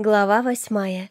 Глава восьмая.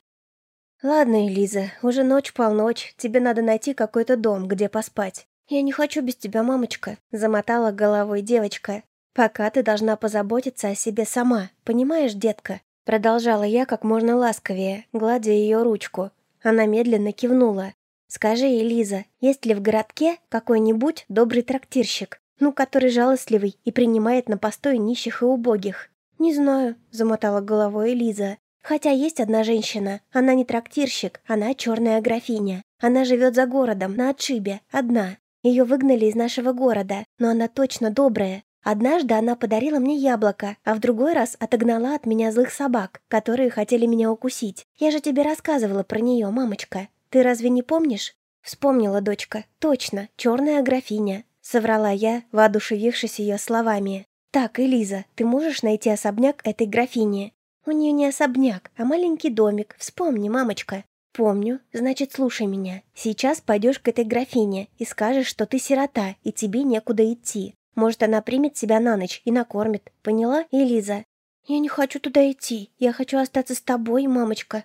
«Ладно, Элиза, уже ночь-полночь, тебе надо найти какой-то дом, где поспать. Я не хочу без тебя, мамочка», — замотала головой девочка. «Пока ты должна позаботиться о себе сама, понимаешь, детка?» Продолжала я как можно ласковее, гладя ее ручку. Она медленно кивнула. «Скажи, Элиза, есть ли в городке какой-нибудь добрый трактирщик, ну, который жалостливый и принимает на постой нищих и убогих?» «Не знаю», — замотала головой Элиза. Хотя есть одна женщина, она не трактирщик, она черная графиня. Она живет за городом, на отшибе, одна. Ее выгнали из нашего города, но она точно добрая. Однажды она подарила мне яблоко, а в другой раз отогнала от меня злых собак, которые хотели меня укусить. Я же тебе рассказывала про нее, мамочка. Ты разве не помнишь? Вспомнила дочка. Точно, черная графиня. Соврала я, воодушевившись ее словами. «Так, Элиза, ты можешь найти особняк этой графини? «У нее не особняк, а маленький домик. Вспомни, мамочка». «Помню. Значит, слушай меня. Сейчас пойдешь к этой графине и скажешь, что ты сирота, и тебе некуда идти. Может, она примет тебя на ночь и накормит. Поняла, Элиза?» «Я не хочу туда идти. Я хочу остаться с тобой, мамочка».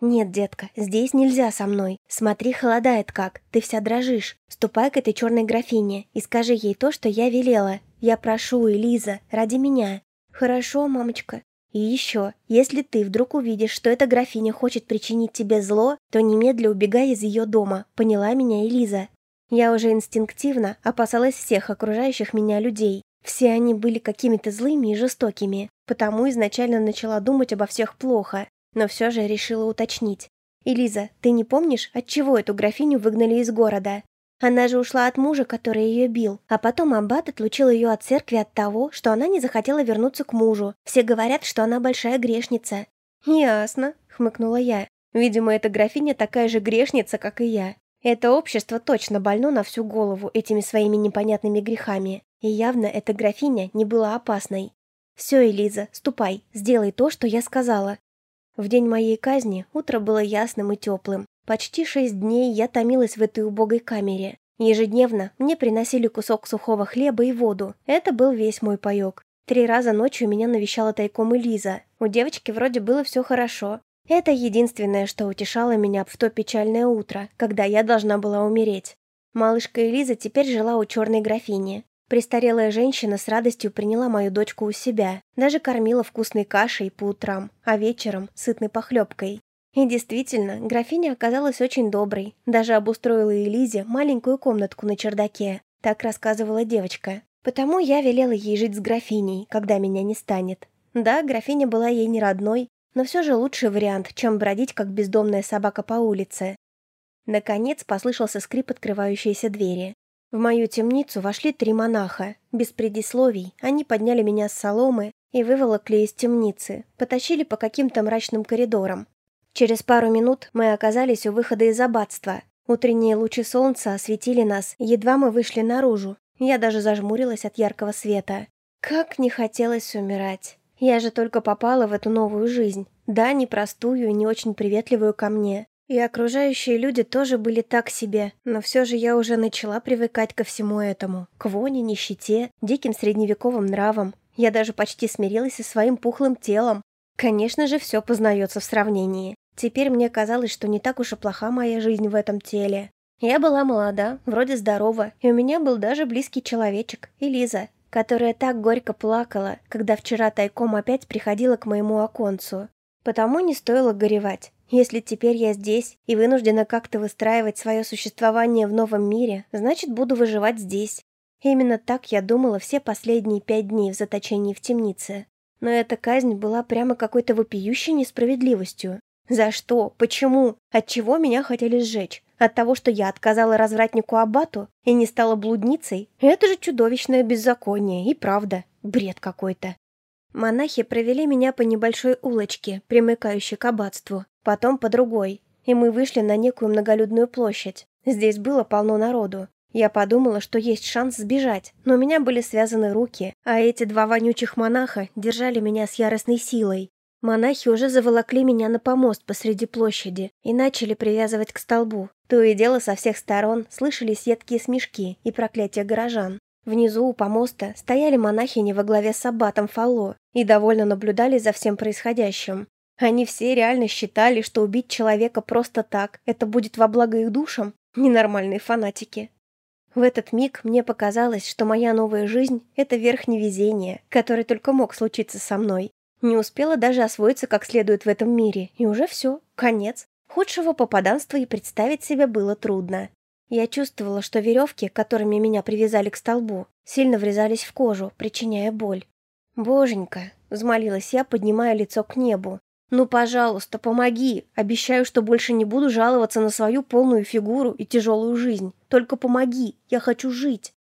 «Нет, детка, здесь нельзя со мной. Смотри, холодает как. Ты вся дрожишь. Ступай к этой черной графине и скажи ей то, что я велела. Я прошу, Элиза, ради меня». «Хорошо, мамочка», и еще, если ты вдруг увидишь, что эта графиня хочет причинить тебе зло, то немедля убегай из ее дома, поняла меня Элиза? Я уже инстинктивно опасалась всех окружающих меня людей. Все они были какими-то злыми и жестокими, потому изначально начала думать обо всех плохо, но все же решила уточнить. «Элиза, ты не помнишь, от чего эту графиню выгнали из города? Она же ушла от мужа, который ее бил, а потом аббат отлучил ее от церкви от того, что она не захотела вернуться к мужу. Все говорят, что она большая грешница». «Ясно», — хмыкнула я. «Видимо, эта графиня такая же грешница, как и я. Это общество точно больно на всю голову этими своими непонятными грехами. И явно эта графиня не была опасной. Все, Элиза, ступай, сделай то, что я сказала». В день моей казни утро было ясным и теплым. Почти шесть дней я томилась в этой убогой камере. Ежедневно мне приносили кусок сухого хлеба и воду. Это был весь мой паёк. Три раза ночью меня навещала тайком Элиза. У девочки вроде было все хорошо. Это единственное, что утешало меня в то печальное утро, когда я должна была умереть. Малышка Элиза теперь жила у черной графини. Престарелая женщина с радостью приняла мою дочку у себя, даже кормила вкусной кашей по утрам, а вечером – сытной похлебкой. И действительно, графиня оказалась очень доброй, даже обустроила Элизе маленькую комнатку на чердаке, так рассказывала девочка. Потому я велела ей жить с графиней, когда меня не станет. Да, графиня была ей не родной, но все же лучший вариант, чем бродить, как бездомная собака по улице. Наконец послышался скрип открывающейся двери. В мою темницу вошли три монаха. Без предисловий они подняли меня с соломы и выволокли из темницы, потащили по каким-то мрачным коридорам, Через пару минут мы оказались у выхода из аббатства. Утренние лучи солнца осветили нас, едва мы вышли наружу. Я даже зажмурилась от яркого света. Как не хотелось умирать. Я же только попала в эту новую жизнь. Да, непростую и не очень приветливую ко мне. И окружающие люди тоже были так себе, но все же я уже начала привыкать ко всему этому. К воне, нищете, диким средневековым нравам. Я даже почти смирилась со своим пухлым телом. Конечно же, все познается в сравнении. Теперь мне казалось, что не так уж и плоха моя жизнь в этом теле. Я была молода, вроде здорова, и у меня был даже близкий человечек, Элиза, которая так горько плакала, когда вчера тайком опять приходила к моему оконцу. Потому не стоило горевать. Если теперь я здесь и вынуждена как-то выстраивать свое существование в новом мире, значит, буду выживать здесь. Именно так я думала все последние пять дней в заточении в темнице. Но эта казнь была прямо какой-то вопиющей несправедливостью. За что? Почему? От чего меня хотели сжечь? От того, что я отказала развратнику Абату и не стала блудницей? Это же чудовищное беззаконие, и правда, бред какой-то. Монахи провели меня по небольшой улочке, примыкающей к аббатству, потом по другой, и мы вышли на некую многолюдную площадь. Здесь было полно народу. Я подумала, что есть шанс сбежать, но у меня были связаны руки, а эти два вонючих монаха держали меня с яростной силой. Монахи уже заволокли меня на помост посреди площади и начали привязывать к столбу. То и дело со всех сторон слышались едкие смешки и проклятия горожан. Внизу у помоста стояли монахини во главе с аббатом Фалло и довольно наблюдали за всем происходящим. Они все реально считали, что убить человека просто так – это будет во благо их душам? Ненормальные фанатики. В этот миг мне показалось, что моя новая жизнь – это верхнее везение, которое только мог случиться со мной. Не успела даже освоиться как следует в этом мире, и уже все, конец. Худшего попаданства и представить себе было трудно. Я чувствовала, что веревки, которыми меня привязали к столбу, сильно врезались в кожу, причиняя боль. «Боженька!» — взмолилась я, поднимая лицо к небу. «Ну, пожалуйста, помоги! Обещаю, что больше не буду жаловаться на свою полную фигуру и тяжелую жизнь. Только помоги! Я хочу жить!»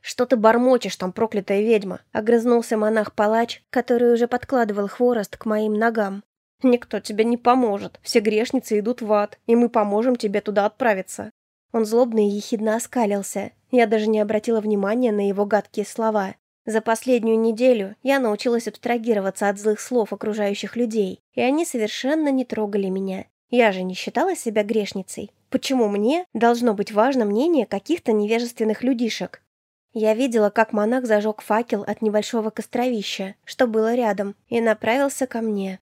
«Что ты бормочешь там, проклятая ведьма?» — огрызнулся монах-палач, который уже подкладывал хворост к моим ногам. «Никто тебе не поможет. Все грешницы идут в ад, и мы поможем тебе туда отправиться». Он злобно и ехидно оскалился. Я даже не обратила внимания на его гадкие слова. За последнюю неделю я научилась абстрагироваться от злых слов окружающих людей, и они совершенно не трогали меня. Я же не считала себя грешницей. Почему мне должно быть важно мнение каких-то невежественных людишек? Я видела, как монах зажег факел от небольшого костровища, что было рядом, и направился ко мне.